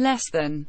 less than